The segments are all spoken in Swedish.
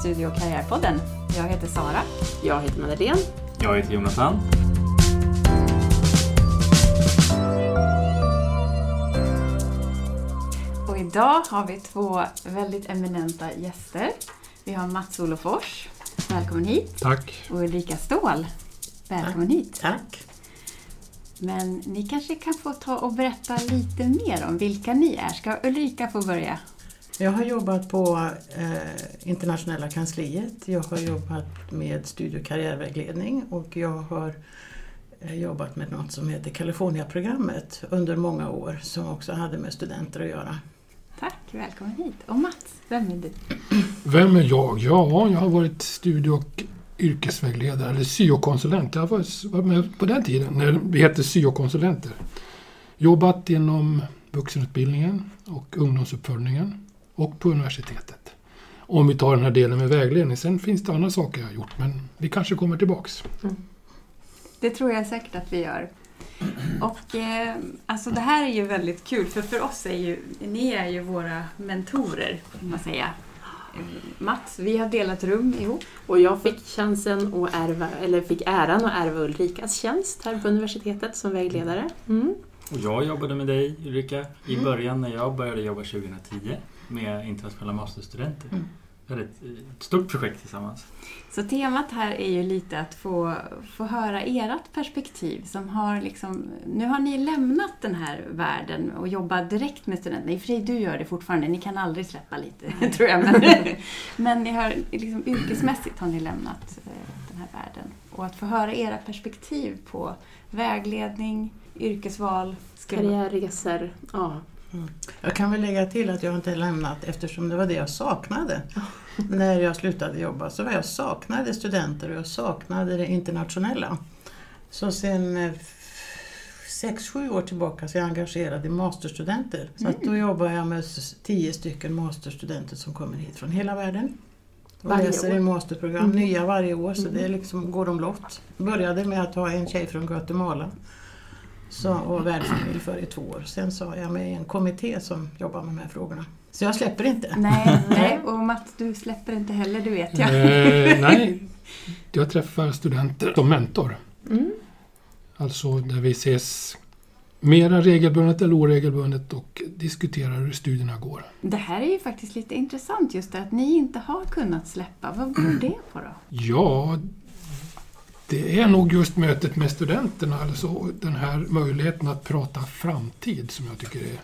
Studio och karriärpodden. Jag heter Sara. Jag heter Madeleine. Jag heter Jonathan. Och idag har vi två väldigt eminenta gäster. Vi har Mats Olofors, välkommen hit. Tack. Och Ulrika Ståhl, välkommen hit. Tack. Men ni kanske kan få ta och berätta lite mer om vilka ni är. Ska Ulrika få börja? Jag har jobbat på eh, internationella kansliet. Jag har jobbat med studie och karriärvägledning och jag har eh, jobbat med något som heter California-programmet under många år som också hade med studenter att göra. Tack, välkommen hit. Och Mats, vem är du? Vem är jag? Ja, jag har varit studie och yrkesvägledare, eller syokonsulent. Jag var med på den tiden när vi hette syokonsulenter. Jobbat inom vuxenutbildningen och ungdomsuppföljningen och på universitetet. Om vi tar den här delen med vägledning. Sen finns det andra saker jag har gjort, men vi kanske kommer tillbaks. Det tror jag säkert att vi gör. Och eh, alltså det här är ju väldigt kul för för oss är ju, ni är ju våra mentorer, kan man säga. Eh, Mats, vi har delat rum ihop. Och jag fick chansen att ärva, eller fick äran att ärva Ulrikas tjänst här på universitetet som vägledare. Mm. Och jag jobbade med dig Ulrika i början när jag började jobba 2010 med internationella masterstudenter. Mm. Vi hade ett, ett stort projekt tillsammans. Så temat här är ju lite att få, få höra ert perspektiv som har liksom, nu har ni lämnat den här världen och jobbar direkt med studenterna. I och för sig, du gör det fortfarande, ni kan aldrig släppa lite, tror jag. Men, men ni har, liksom, yrkesmässigt har ni lämnat eh, den här världen. Och att få höra era perspektiv på vägledning, yrkesval. Karriärresor. Ja. Jag kan väl lägga till att jag inte lämnat eftersom det var det jag saknade. När jag slutade jobba så var jag saknade studenter och jag saknade det internationella. Så sen eh, sex, sju år tillbaka så är jag engagerad i masterstudenter. Så då jobbar jag med tio stycken masterstudenter som kommer hit från hela världen. Och Varje läser år. i masterprogram, nya varje år så det är liksom, går de lott. Började med att ha en tjej från Guatemala så, och värdfamilj för i två år. Sen så är jag med i en kommitté som jobbar med de här frågorna. Så jag släpper inte. Nej, nej, och Mats, du släpper inte heller, du vet jag. Eh, nej, jag träffar studenter som mentor. Mm. Alltså där vi ses mera regelbundet eller oregelbundet och diskuterar hur studierna går. Det här är ju faktiskt lite intressant just det att ni inte har kunnat släppa. Vad beror det på då? Ja, det är nog just mötet med studenterna, alltså den här möjligheten att prata framtid som jag tycker är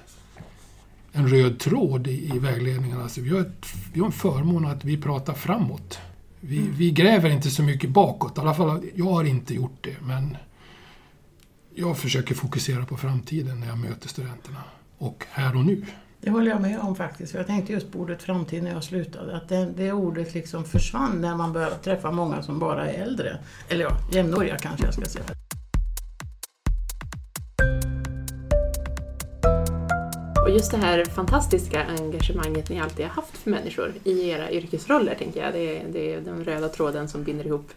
en röd tråd i, i vägledningen. Alltså vi, har ett, vi har en förmån att vi pratar framåt. Vi, vi gräver inte så mycket bakåt, i alla fall jag har inte gjort det, men jag försöker fokusera på framtiden när jag möter studenterna. Och här och nu. Det håller jag med om faktiskt. Jag tänkte just på ordet framtid när jag slutade. Att det, det ordet liksom försvann när man började träffa många som bara är äldre. Eller ja, jämnåriga kanske jag ska säga. Och just det här fantastiska engagemanget ni alltid har haft för människor i era yrkesroller, tänker jag. Det är, det är den röda tråden som binder ihop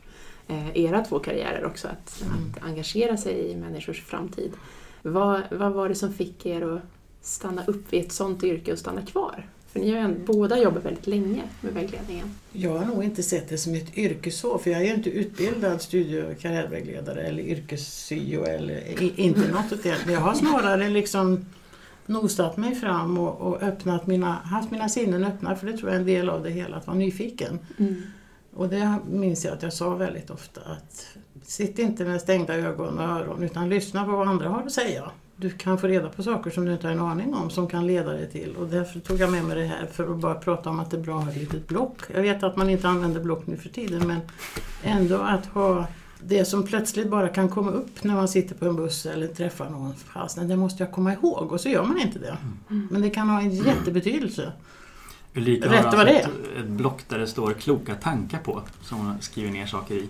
eh, era två karriärer också, att, att engagera sig i människors framtid. Vad, vad var det som fick er att stanna upp i ett sånt yrke och stanna kvar? För ni har ju båda jobbat väldigt länge med vägledningen. Jag har nog inte sett det som ett yrke så, för jag är ju inte utbildad studie och karriärvägledare eller yrkessyo eller inte något åt det. Jag har snarare liksom nosat mig fram och, och öppnat mina, haft mina sinnen öppna, för det tror jag är en del av det hela, att vara nyfiken. Och det minns jag att jag sa väldigt ofta att sitt inte med stängda ögon och öron utan lyssna på vad andra har att säga. Du kan få reda på saker som du inte har en aning om som kan leda dig till och därför tog jag med mig det här för att bara prata om att det är bra att ha ett litet block. Jag vet att man inte använder block nu för tiden men ändå att ha det som plötsligt bara kan komma upp när man sitter på en buss eller träffar någon. Fasen, det måste jag komma ihåg och så gör man inte det. Men det kan ha en jättebetydelse. Ulrika Rätt har vad det alltså ett, ett block där det står kloka tankar på som hon skriver ner saker i.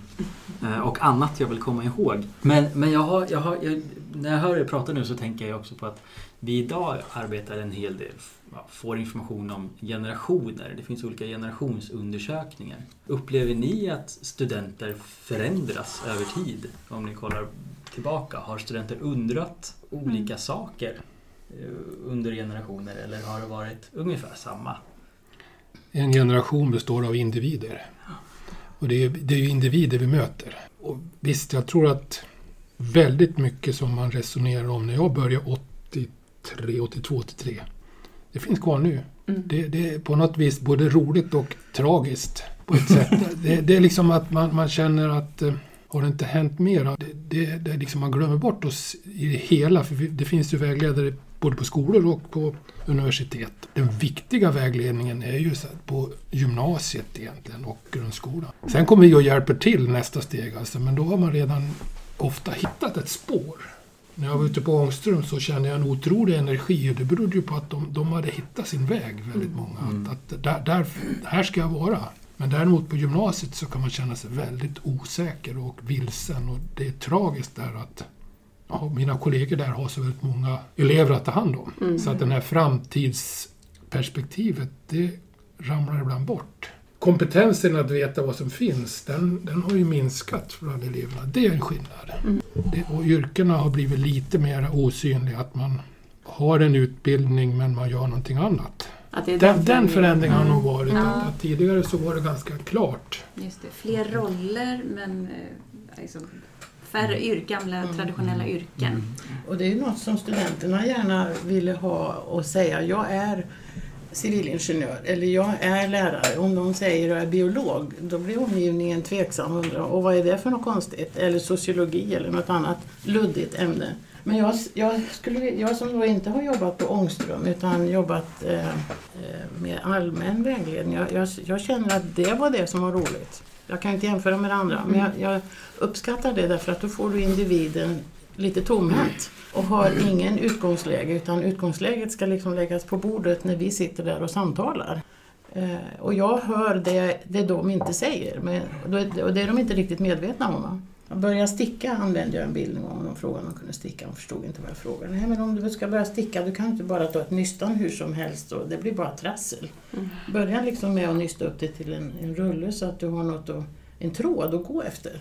Eh, Och annat jag vill komma ihåg. Men, men jag har, jag har, jag, när jag hör er prata nu så tänker jag också på att vi idag arbetar en hel del, får information om generationer. Det finns olika generationsundersökningar. Upplever ni att studenter förändras över tid? Om ni kollar tillbaka, har studenter undrat olika saker eh, under generationer eller har det varit ungefär samma? En generation består av individer. Och det är, det är ju individer vi möter. Och visst, jag tror att väldigt mycket som man resonerar om när jag började 83, 82, 83. Det finns kvar nu. Mm. Det, det är på något vis både roligt och tragiskt på ett sätt. Det, det är liksom att man, man känner att eh, har det inte hänt mer? Det, det, det är liksom man glömmer bort oss i det hela. För det finns ju vägledare både på skolor och på universitet. Den viktiga vägledningen är ju på gymnasiet egentligen och grundskolan. Sen kommer vi och hjälper till nästa steg alltså, men då har man redan ofta hittat ett spår. När jag var ute på Ångström så kände jag en otrolig energi och det berodde ju på att de, de hade hittat sin väg, väldigt många. Att, att där, där, här ska jag vara. Men däremot på gymnasiet så kan man känna sig väldigt osäker och vilsen och det är tragiskt där att ja, mina kollegor där har så väldigt många elever att ta hand om. Så att den här framtidsperspektivet, det ramlar ibland bort. Kompetensen att veta vad som finns, den, den har ju minskat bland eleverna. Det är en skillnad. Det, och yrkena har blivit lite mer osynliga. Att man har en utbildning men man gör någonting annat. Det är Den, den förändringen har nog varit Ja. att, att tidigare så var det ganska klart. Just det, fler roller men eh, liksom, färre yrken, gamla traditionella yrken. Och det är något som studenterna gärna ville ha och säga. Jag är civilingenjör eller jag är lärare. Om de säger jag är biolog, då blir omgivningen tveksam och undrar och vad är det för något konstigt? Eller sociologi eller något annat luddigt ämne. Men jag, jag, skulle, jag som då inte har jobbat på Ångström utan jobbat eh, eh, med allmän vägledning, jag, jag, jag känner att det var det som var roligt. Jag kan inte jämföra med det andra, men jag, jag uppskattar det därför att då får du individen lite tomhänt och har ingen utgångsläge utan utgångsläget ska liksom läggas på bordet när vi sitter där och samtalar. Eh, och jag hör det, det de inte säger men, och det- och det är de inte riktigt medvetna om. Va? Jag började sticka använde jag en bild någon gång och de frågade om de kunde sticka. De förstod inte vad jag frågade. Nej men om du ska börja sticka du kan inte bara ta ett nystan hur som helst och det blir bara trassel. Mm. Börja liksom med att nysta upp det till en, en rulle så att du har något att, en tråd att gå efter.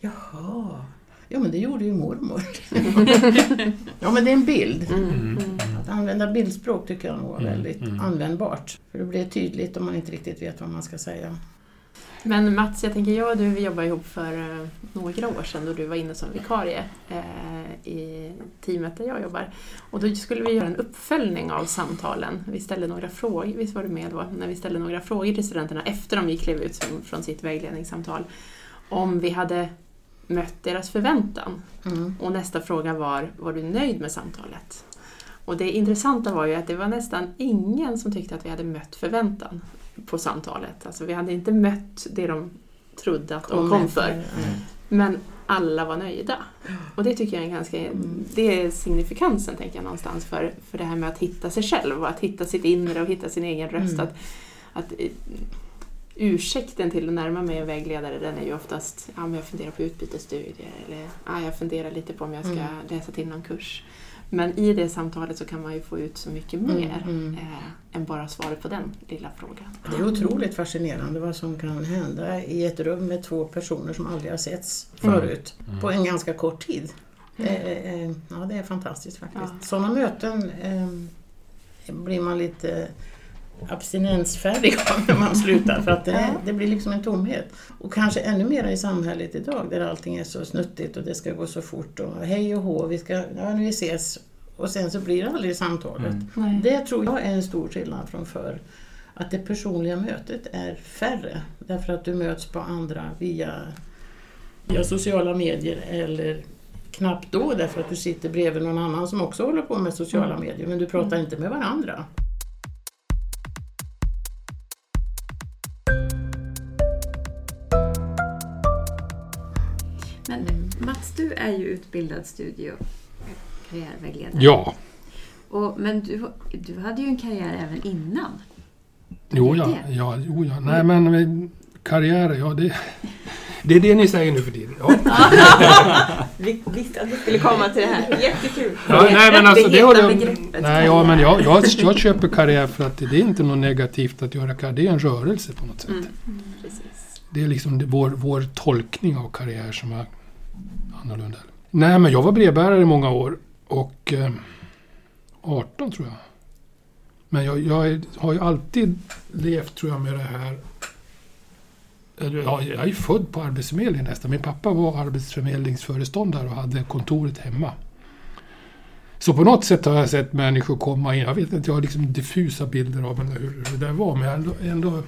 Jaha, ja men det gjorde ju mormor. ja men det är en bild. Mm. Mm. Att använda bildspråk tycker jag nog var Mm, väldigt mm. användbart. För det blir tydligt om man inte riktigt vet vad man ska säga. Men Mats, jag tänker jag och du vi jobbade ihop för eh, några år sedan då du var inne som vikarie eh, i teamet där jag jobbar. Och då skulle vi göra en uppföljning av samtalen. Vi ställde några frågor, visst var du med då? När vi ställde några frågor till studenterna efter de gick klev ut från sitt vägledningssamtal. Om vi hade mött deras förväntan. Mm. Och nästa fråga var, var du nöjd med samtalet? Och det intressanta var ju att det var nästan ingen som tyckte att vi hade mött förväntan på samtalet. Alltså vi hade inte mött det de trodde att de kom för. Mm. Men alla var nöjda. Och det tycker jag är ganska, Mm. det är signifikansen tänker jag någonstans för, för det här med att hitta sig själv och att hitta sitt inre och hitta sin egen röst. Mm. Att, att eh, ursäkten till att närma mig en vägledare den är ju oftast ja, men jag funderar på utbytesstudier eller ja, jag funderar lite på om jag ska Mm. läsa till någon kurs. Men i det samtalet så kan man ju få ut så mycket mer mm. eh, än bara svaret på den lilla frågan. Det är otroligt fascinerande vad som kan hända i ett rum med två personer som aldrig har setts förut på en ganska kort tid. Eh, eh, Ja, det är fantastiskt faktiskt. Ja. Sådana möten eh, blir man lite abstinensfärdig av när man slutar för att det, det blir liksom en tomhet. Och kanske ännu mer i samhället idag där allting är så snuttigt och det ska gå så fort och hej och hå, vi ska, ja, nu vi ses och sen så blir det aldrig samtalet. Mm. Det tror jag är en stor skillnad från förr. Att det personliga mötet är färre därför att du möts på andra via, via sociala medier eller knappt då därför att du sitter bredvid någon annan som också håller på med sociala medier men du pratar inte med varandra. Du är ju utbildad studie och karriärvägledare. Ja, Och, men du, du hade ju en karriär även innan. jo ja, ja, jo, ja. Nej men eh, karriär, ja det, det är det ni säger nu för tiden. Ja. Vi visste att vi skulle komma till det här. Jättekul! Ja, nej, men alltså, det heta begreppet nej, ja, men jag, jag, jag köper karriär för att det är inte något negativt att göra karriär. Det är en rörelse på något sätt. Mm, precis. Det är liksom det, vår, vår tolkning av karriär som annorlunda. Nej, men jag var brevbärare i många år och eh, 18 tror jag. Men jag, jag är- har ju alltid levt, tror jag, med det här... Ja, jag är ju född på Arbetsförmedlingen nästan. Min pappa var arbetsförmedlingsföreståndare och hade kontoret hemma. Så på något sätt har jag sett människor komma in. Jag vet inte, jag har liksom diffusa bilder av hur, det där var. Men jag ändå, ändå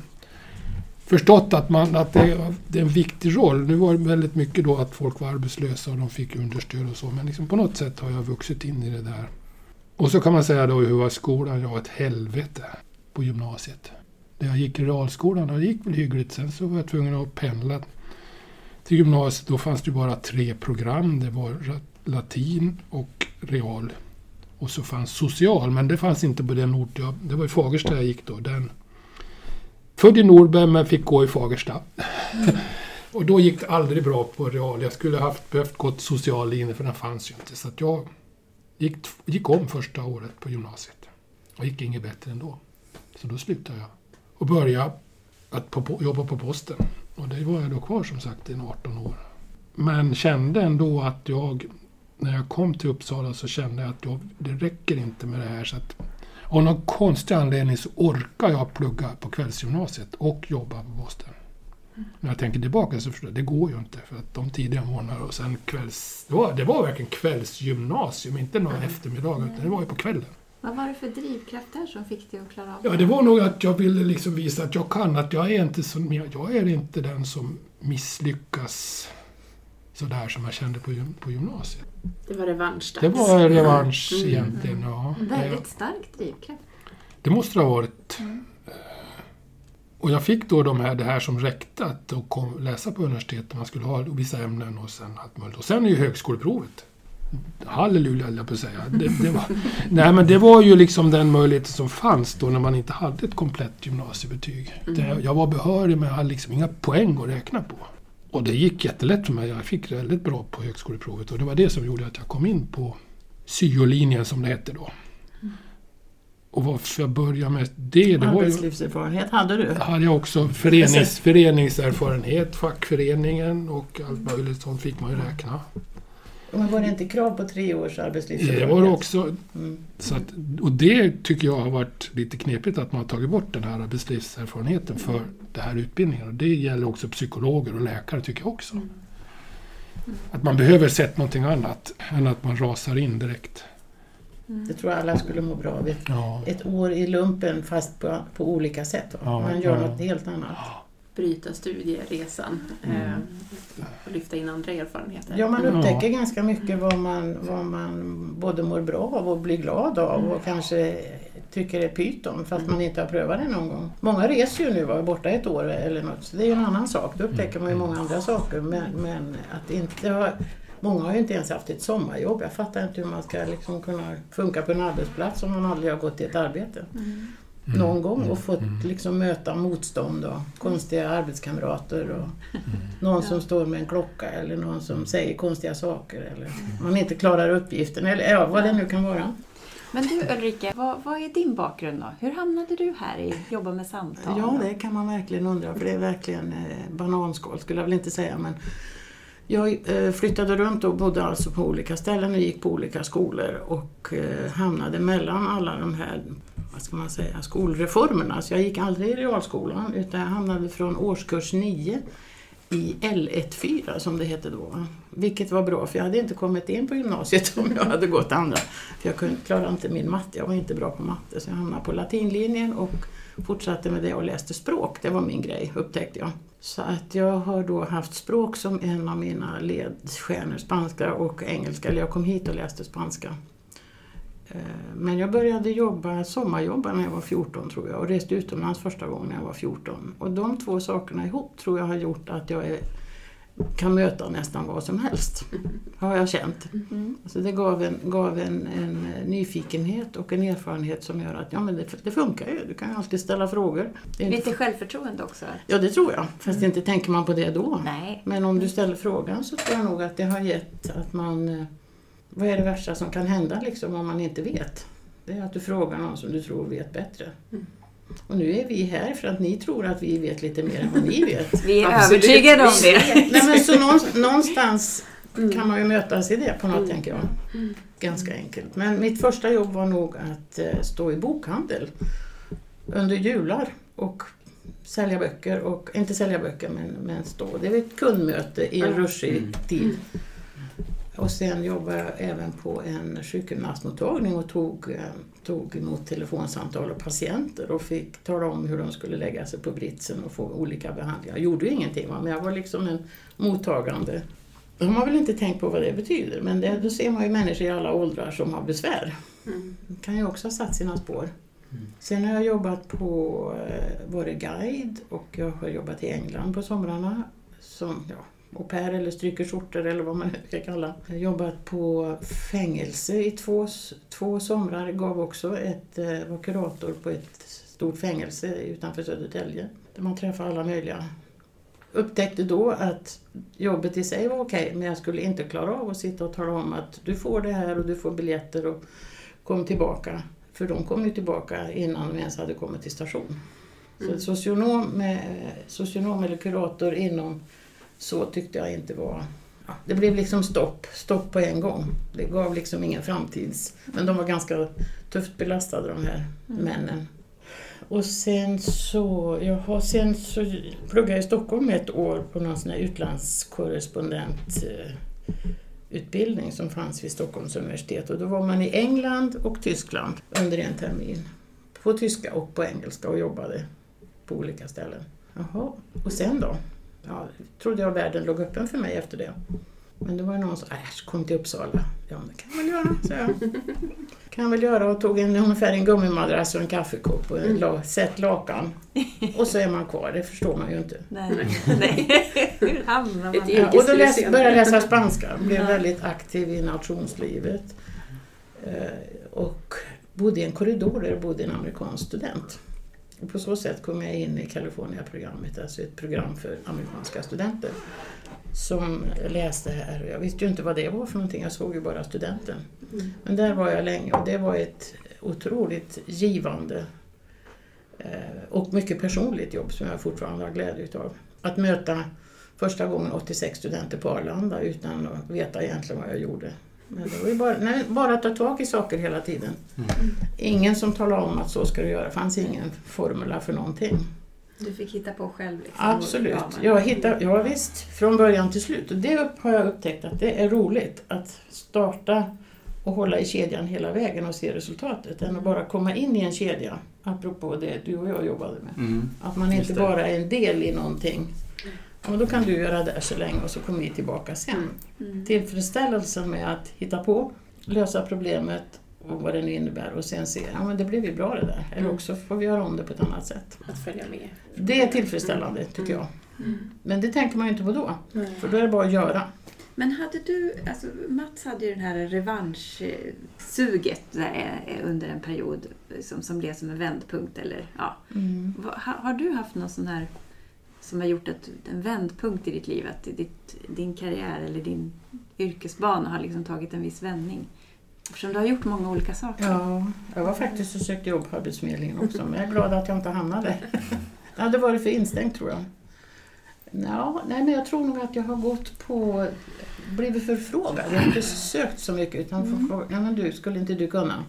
förstått att, man, att det, det är en viktig roll. Nu var det väldigt mycket då att folk var arbetslösa och de fick understöd och så. Men liksom på något sätt har jag vuxit in i det där. Och så kan man säga då hur var skolan? Jag var ett helvete på gymnasiet. När jag gick i realskolan, och det gick väl hyggligt. Sen så var jag tvungen att pendla till gymnasiet. Då fanns det ju bara tre program. Det var latin och real. Och så fanns social, men det fanns inte på den ort jag... Det var i Fagersta jag gick då. Den, född i Norberg men fick gå i Fagersta. och då gick det aldrig bra på real. Jag skulle haft, behövt gått social linje för den fanns ju inte. Så att jag gick, gick om första året på gymnasiet. Och gick inget bättre ändå. Så då slutade jag. Och började att på, jobba på posten. Och det var jag då kvar som sagt i 18 år. Men kände ändå att jag, när jag kom till Uppsala så kände jag att jag, det räcker inte med det här. Så att, av någon konstig anledning så orkar jag plugga på kvällsgymnasiet och jobba på posten. När jag tänker tillbaka så förstår jag, det går ju inte för att de tidiga morgnar och sen kvälls... Det var, det var verkligen kvällsgymnasium, inte några eftermiddagar utan det var ju på kvällen. Vad var det för drivkraft där som fick dig att klara av Ja, det var nog att jag ville liksom visa att jag kan, att jag är inte, som, jag är inte den som misslyckas sådär som jag kände på, gym- på gymnasiet. Det var revanschdags. Det var revansch Mm. egentligen, ja. En Det, väldigt stark drivkraft. det måste det ha varit. Eh, Och jag fick då de här, det här som räckte att kom, läsa på universitetet. Man skulle ha vissa ämnen och sen allt möjligt. Och sen är ju högskoleprovet. Halleluja, höll jag på att säga. Det, det var, nej, men det var ju liksom den möjligheten som fanns då när man inte hade ett komplett gymnasiebetyg. Det, jag var behörig men jag hade liksom inga poäng att räkna på. Och det gick jättelätt för mig. Jag fick väldigt bra på högskoleprovet och det var det som gjorde att jag kom in på syolinjen som det hette då. Och varför jag började med det, det var ju... Arbetslivserfarenhet hade du? hade jag också förenings, föreningserfarenhet, fackföreningen och allt möjligt sånt fick man ju räkna. Men var det inte krav på tre års Det arbetslivserfarenhet? var det också. Mm. Så att, och det tycker jag har varit lite knepigt att man har tagit bort den här arbetslivserfarenheten för den här utbildningen. Och det gäller också psykologer och läkare tycker jag också. Att man behöver sett någonting annat än att man rasar in direkt. Det tror jag alla skulle må bra av. Ett, Ja, ett år i lumpen fast på, på olika sätt. Ja, Man gör ja. något helt annat. Bryta studieresan Mm. eh, och lyfta in andra erfarenheter. Ja, man Ja. upptäcker ganska mycket vad man, vad man både mår bra av och blir glad av och kanske tycker är pyton fast man inte har prövat det någon gång. Många reser ju nu och är borta ett år eller något, så det är ju en annan sak. Då upptäcker man ju många andra saker. Men, men att inte ha, många har ju inte ens haft ett sommarjobb. Jag fattar inte hur man ska liksom kunna funka på en arbetsplats om man aldrig har gått till ett arbete Mm. Någon gång och fått Mm. liksom möta motstånd och konstiga arbetskamrater och någon som står med en klocka eller någon som säger konstiga saker eller man inte klarar uppgiften eller ja, vad det nu kan vara. Men du Ulrika, vad, vad är din bakgrund då? Hur hamnade du här i jobba med samtal? Ja, det kan man verkligen undra för det är verkligen eh, bananskal skulle jag väl inte säga men jag eh, flyttade runt och bodde alltså på olika ställen och gick på olika skolor och eh, hamnade mellan alla de här vad ska man säga, skolreformerna. Så jag gick aldrig i realskolan utan jag hamnade från årskurs 9 i L14 som det hette då. Vilket var bra för jag hade inte kommit in på gymnasiet om jag hade gått andra. För jag kunde, klarade inte min matte, jag var inte bra på matte. Så jag hamnade på latinlinjen och fortsatte med det och läste språk. Det var min grej upptäckte jag. Så att jag har då haft språk som en av mina ledstjärnor, spanska och engelska. Eller jag kom hit och läste spanska. Eh, men jag började jobba, sommarjobba när jag var 14 tror jag och reste utomlands första gången när jag var 14. Och de två sakerna ihop tror jag har gjort att jag är, kan möta nästan vad som helst. Har jag känt. Mm. Så det gav, en, gav en, en nyfikenhet och en erfarenhet som gör att ja, men det, det funkar ju. Du kan ju alltid ställa frågor. Lite självförtroende också? ja, det tror jag. Fast inte tänker man på det då. Nej. Men om du ställer frågan så tror jag nog att det har gett att man... eh, Vad är det värsta som kan hända liksom om man inte vet? Det är att du frågar någon som du tror vet bättre. Mm. Och nu är vi här för att ni tror att vi vet lite mer än vad ni vet. Vi är Absolut. övertygade om det. Nej, men så någonstans, någonstans Mm. kan man ju mötas i det på något, Mm. tänker jag. Mm. ganska enkelt. Men mitt första jobb var nog att eh, stå i bokhandel under jular och sälja böcker, och inte sälja böcker men, men stå. Det var ett kundmöte i en Mm. ruschig Mm. tid. Och sen jobbade jag även på en sjukgymnastmottagning och tog, eh, tog emot telefonsamtal och patienter och fick tala om hur de skulle lägga sig på britsen och få olika behandlingar. Jag gjorde ju ingenting men jag var liksom en mottagande. De har väl inte tänkt på vad det betyder men det, då ser man ju människor i alla åldrar som har besvär. Mm. Det kan ju också ha satt sina spår. Mm. Sen har jag jobbat på, eh, varit guide och jag har jobbat i England på somrarna som ja, au pair eller stryker skjortor eller vad man nu ska kalla. Jag jobbat på fängelse i två, två somrar, gav också ett, eh, var kurator på ett stort fängelse utanför Södertälje där man träffar alla möjliga. Upptäckte då att jobbet i sig var okej men jag skulle inte klara av att sitta och tala om att du får det här och du får biljetter och kom tillbaka. För de kom ju tillbaka innan de ens hade kommit till station. Så Mm. ett socionom, med, socionom eller kurator inom så tyckte jag inte var... Ja, det blev liksom stopp, stopp på en gång. Det gav liksom ingen framtids... Men de var ganska tufft belastade de här männen. Och sen så, jaha, sen så pluggade jag i Stockholm ett år på någon sån här utlandskorrespondent eh, utbildning som fanns vid Stockholms universitet. Och då var man i England och Tyskland under en termin. På tyska och på engelska och jobbade på olika ställen. Jaha, och sen då? Ja, trodde jag världen låg öppen för mig efter det. Men det var någon som äsch, kom till Uppsala. Ja, det kan jag väl göra, sa jag. kan jag väl göra och tog en, ungefär en gummimadrass och en kaffekopp och en la, sätt lakan. Och så är man kvar, det förstår man ju inte. Nej. Nej. Hur hamnar man Ja, och då läs, började jag läsa spanska, blev Ja. väldigt aktiv i nationslivet. Eh, och bodde i en korridor där det bodde en amerikansk student. Och på så sätt kom jag in i California-programmet, alltså ett program för amerikanska studenter. Som läste här. Jag visste ju inte vad det var för någonting, jag såg ju bara studenten. Mm. Men där var jag länge och det var ett otroligt givande eh, och mycket personligt jobb som jag fortfarande har glädje utav. Att möta första gången 86 studenter på Arlanda utan att veta egentligen vad jag gjorde. Men det var ju bara, nej, bara att ta tag i saker hela tiden. Mm. Ingen som talade om att så ska du göra. Det fanns ingen formula för någonting. Du fick hitta på själv? Liksom, Absolut. Jag hittar, ja, visst, från början till slut. Och det upp- har jag upptäckt att det är roligt att starta och hålla i kedjan hela vägen och se resultatet än att bara komma in i en kedja. Apropå det du och jag jobbade med. Mm. Att man inte bara är en del i någonting. Ja, då kan du göra det så länge och så kommer vi tillbaka sen. Mm. Tillfredsställelsen med att hitta på, lösa problemet och vad det nu innebär och sen se, ja men det blev ju bra det där. Eller Mm. också får vi göra om det på ett annat sätt. Att följa med. Det är tillfredsställande tycker jag. Mm. Men det tänker man ju inte på då. Nej. För då är det bara att göra. Men hade du, alltså Mats hade ju den här revanschsuget där, eh, under en period som, som blev som en vändpunkt. Eller, ja. Vad- har, har du haft någon sån här som har gjort att, en vändpunkt i ditt liv? Att ditt, din karriär eller din yrkesbana har liksom tagit en viss vändning? Eftersom du har gjort många olika saker. Ja, jag var faktiskt och sökte jobb på Arbetsförmedlingen också, men jag är glad att jag inte hamnade. Det hade varit för instängt tror jag. Ja, nej, men jag tror nog att jag har gått på, blivit förfrågad. Jag har inte sökt så mycket utan Mm. fått fråga, ja men du, skulle inte du kunna?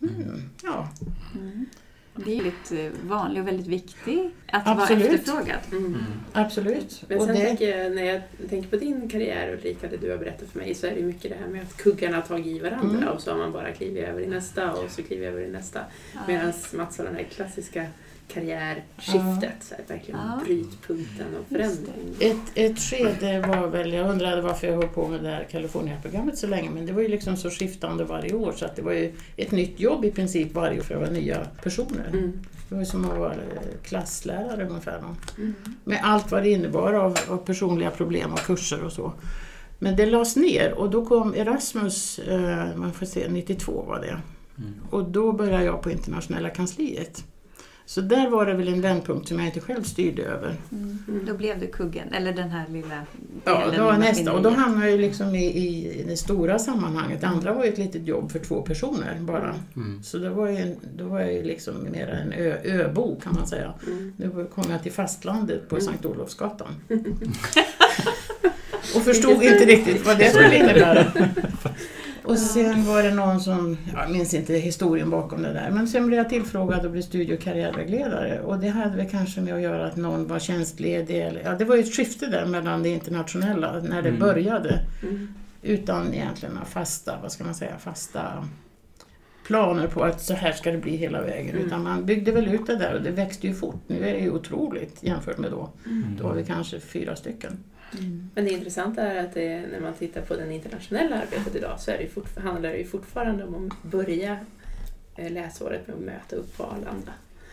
Mm, ja, Mm. Det är väldigt eh, vanlig och väldigt viktig att Absolut. vara efterfrågad. Mm. Mm. absolut. Men Och sen det, tänker jag, när jag tänker på din karriär Ulrika, det du har berättat för mig, så är det mycket det här med att kuggarna har tagit i varandra Mm. och så har man bara klivit över i nästa och så kliver jag över i nästa. Medan Mats har den här klassiska karriärskiftet, här, verkligen Ja. brytpunkten och Just förändring. ett, ett skede var väl, jag undrade varför jag höll på med det här California-programmet så länge, men det var ju liksom så skiftande varje år så att det var ju ett nytt jobb i princip varje år för det var nya personer. Mm. Det var ju som att vara eh, klasslärare ungefär. Mm. Med allt vad det innebar av, av personliga problem och kurser och så. Men det lades ner och då kom Erasmus, eh, man får se, 92 var det. Mm. Och då började jag på internationella kansliet. Så där var det väl en vändpunkt som jag inte själv styrde över. Mm. Då blev du kuggen, eller den här lilla Ja, det var nästa. Och då hamnade jag ju liksom i, i det stora sammanhanget. Det andra var ju ett litet jobb för två personer bara. Mm. Så det var ju, då var jag ju liksom mer en ö, öbo kan man säga. Mm. Nu kom jag till fastlandet på Mm. Sankt Olofsgatan. Och förstod inte riktigt vad det skulle innebära. Och sen var det någon som, jag minns inte historien bakom det där, men sen blev jag tillfrågad och blev studie och karriärvägledare. Och det hade väl kanske med att göra att någon var tjänstledig. Eller, ja, det var ju ett skifte där mellan det internationella, när det Mm. började. Mm. Utan egentligen fasta, vad ska man säga, fasta planer på att så här ska det bli hela vägen. Mm. Utan man byggde väl ut det där och det växte ju fort. Nu är det ju otroligt jämfört med då. Mm. Då var vi kanske fyra stycken. Men det intressanta är att det, när man tittar på det internationella arbetet idag så är det ju fortfar- handlar det ju fortfarande om att börja eh, läsåret med att möta upp på Arlanda.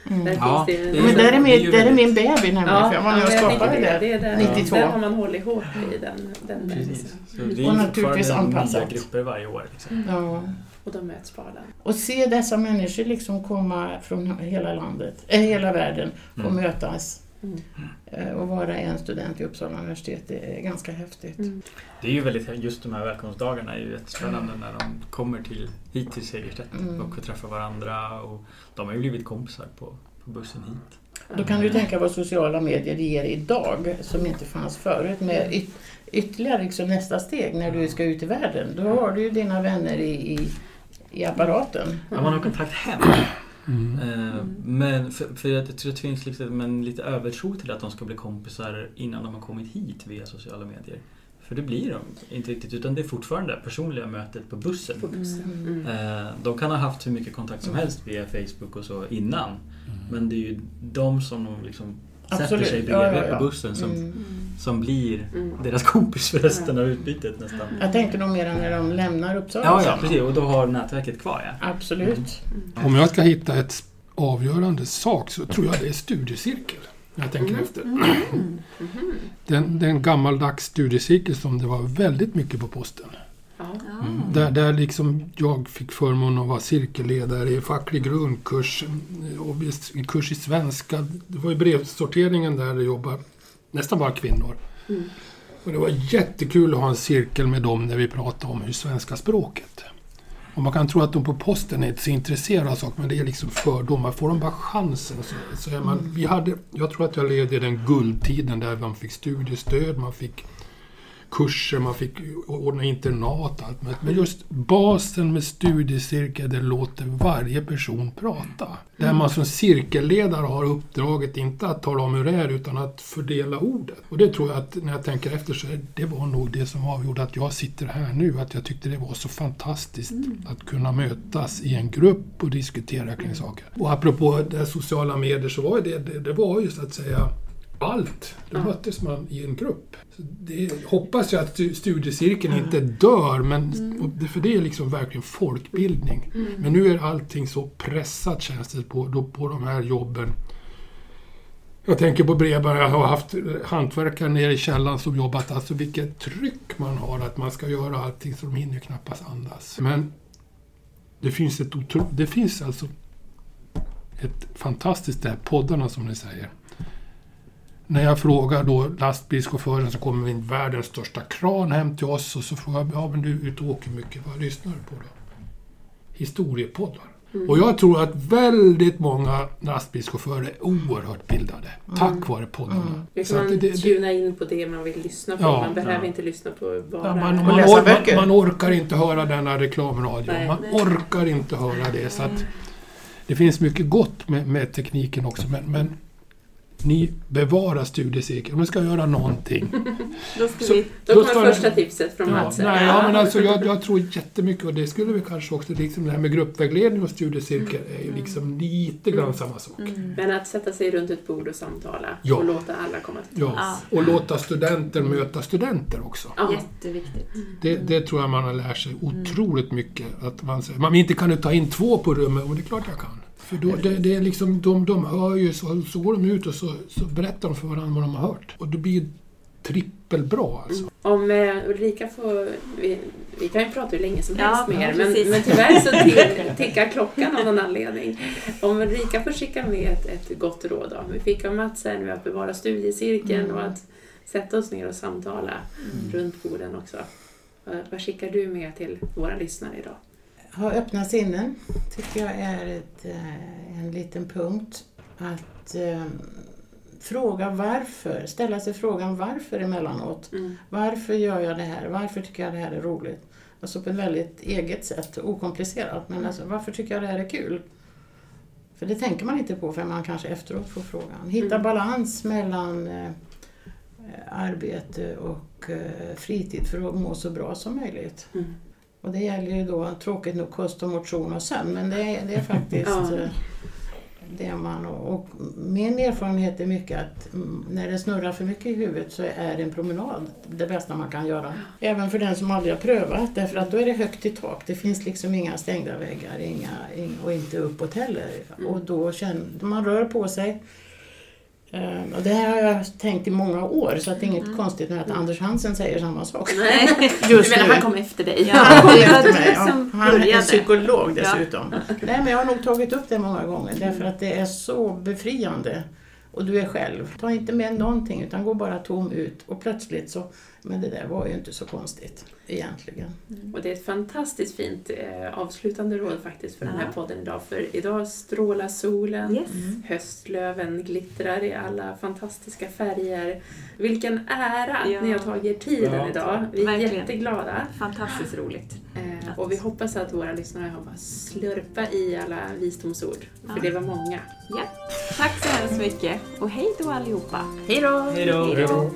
Mm. Där Ja, finns det, det är- Men där är, det min, där är min baby nämligen, för jag var med och jag skapade det. det. där, 92. Där har man hållit hårt i den, den Precis. Så det är Och naturligtvis fortfarande nya anpassat. grupper varje år. Liksom. Ja. Och de möts på Arlanda. Och se dessa människor liksom komma från hela landet, äh, hela världen och Mm. mötas Mm. eh, och vara en student i Uppsala universitet, det är ganska häftigt. Mm. Det är ju väldigt, just de här välkomstdagarna är ju jättespännande när de kommer till, hit till Segerstedt Mm. och får träffa varandra. Och de har ju blivit kompisar på, på bussen hit. Då kan du tänka vad sociala medier ger idag som inte fanns förut med yt- ytterligare liksom nästa steg när du ska ut i världen. Då har du ju dina vänner i, i, i apparaten. Ja, man har kontakt hem. Mm. Eh, Men för, för jag tror det finns liksom en lite övertro till att de ska bli kompisar innan de har kommit hit via sociala medier. För det blir de inte riktigt, utan det är fortfarande det personliga mötet på bussen. På bussen. Mm. De kan ha haft hur mycket kontakt som Mm. helst via Facebook och så innan. Men det är ju de som de liksom sätter sig bredvid Ja, ja, ja. på bussen som, Mm. som blir Mm. deras kompis för resten av utbytet nästan. Jag tänkte nog mer när de lämnar Uppsala. Ja, ja precis. Och då har nätverket kvar ja. Absolut. Om jag ska hitta ett avgörande sak så tror jag det är studiecirkel. När jag tänker Mm. efter. Mhm. Den, den gammaldags studiecirkel som det var väldigt mycket på posten. Mm. Där, där liksom jag fick förmånen att vara cirkelledare i facklig grundkurs och en kurs i svenska. Det var ju brevsorteringen där det jobbade nästan bara kvinnor. Mm. Och det var jättekul att ha en cirkel med dem när vi pratade om hur svenska språket. Och man kan tro att de på posten är inte så intresserade av saker, men det är liksom fördomar. Får de bara chansen så, så är man... Vi hade, jag tror att jag levde i den guldtiden där man fick studiestöd, man fick kurser, man fick ordna internat och allt möjligt. Men just basen med studiecirkel, det låter varje person prata. Där man som cirkelledare har uppdraget inte att tala om hur det är utan att fördela ordet. Och det tror jag att när jag tänker efter så det var nog det som avgjorde att jag sitter här nu. Att jag tyckte det var så fantastiskt att kunna mötas i en grupp och diskutera kring saker. Och apropå det sociala medier så var det, det, det var ju så att säga allt. Då Ja. möttes man i en grupp. Så det hoppas jag att stu- studiecirkeln inte dör, men, det- för det är liksom verkligen folkbildning. Men nu är allting så pressat känns det på, då, på de här jobben. Jag tänker på Bredberg, jag har haft hantverkare nere i källaren som jobbat, alltså vilket tryck man har att man ska göra allting så de hinner knappast andas. Men det finns ett otro, det finns alltså ett fantastiskt det här poddarna som ni säger. När jag frågar då lastbilschauffören som kommer en världens största kran hem till oss och så frågar jag, ja men du är ute och åker mycket, vad lyssnar du på då? Historiepoddar. Och jag tror att väldigt många lastbilschaufförer är oerhört bildade tack vare poddarna. Så kan att man det- det- tuna in på det man vill lyssna på. Ja, man behöver ja. inte lyssna på bara... Ja, man, man, or, man, böcker. man orkar inte höra denna reklamradio. Nej, man nej. orkar inte höra det. Så att det finns mycket gott med, med tekniken också. Men, men ni bevarar studiecirkeln. Om ni ska göra någonting. Då ska Så- vi... Då Då kommer första tipset från Ja, Mats. nej, ja, men alltså, jag, jag tror jättemycket och det skulle vi kanske också, liksom det här med gruppvägledning och studiecirkel är ju liksom lite grann samma sak. Men att sätta sig runt ett bord och samtala Ja. och låta alla komma till Ja, tals. och låta studenter möta studenter också. Ja. Jätteviktigt. Det, det tror jag man har lärt sig otroligt mycket. Att man säger, man inte kan du ta in två på rummet? Och det är klart jag kan. För då, det, det är liksom, de, de hör ju, så, så går de ut och så, så berättar de för varandra vad de har hört. Och det blir trippelbra alltså. Om eh, Ulrika får... Vi, vi kan ju prata hur länge som Ja, helst med er, men, men tyvärr så ti- tickar klockan av någon anledning. Om Ulrika får skicka med ett, ett gott råd då. Vi fick av Mats här nu att bevara studiecirkeln Mm. och att sätta oss ner och samtala runt borden också. Vad skickar du med till våra lyssnare idag? Ha öppna sinnen tycker jag är ett, eh, en liten punkt. Att eh, fråga varför, ställa sig frågan varför emellanåt. Mm. Varför gör jag det här? Varför tycker jag det här är roligt? Alltså på ett väldigt eget sätt, okomplicerat. Men alltså, varför tycker jag det här är kul? För det tänker man inte på förrän man kanske efteråt får frågan. Hitta Mm. balans mellan eh, arbete och eh, fritid för att må så bra som möjligt. Mm. Och det gäller ju då tråkigt nog kost och motion och sömn men det är, det är faktiskt Ja. eh, det man... Och, och min erfarenhet är mycket att mm, när det snurrar för mycket i huvudet så är en promenad det bästa man kan göra. Även för den som aldrig har prövat därför att då är det högt i tak. Det finns liksom inga stängda väggar inga, ing- och inte uppåt heller. Mm. Och då känner man rör på sig. Eh, Och det här har jag tänkt i många år så att det är inget konstigt med att Anders Hansen säger samma sak. Nej, Just du menar nu. han kom efter dig? Ja. Han kom efter mig. Ja. Han är psykolog dessutom. Nej, men jag har nog tagit upp det många gånger därför att det är så befriande. Och du är själv. Ta inte med någonting utan gå bara tom ut och plötsligt så... Men det där var ju inte så konstigt egentligen. Och det är ett fantastiskt fint eh, avslutande råd faktiskt för den här Ja. podden idag. För idag strålar solen, Yes. höstlöven glittrar i alla fantastiska färger. Vilken ära att Ja. ni har tagit er tiden Ja. idag. Vi är Verkligen. jätteglada. Fantastiskt roligt. Eh, och vi hoppas att våra lyssnare har bara slurpa i alla visdomsord. För Ja. det var många. Ja. Tack så hemskt mycket och hej då allihopa. Hej då! Hej då.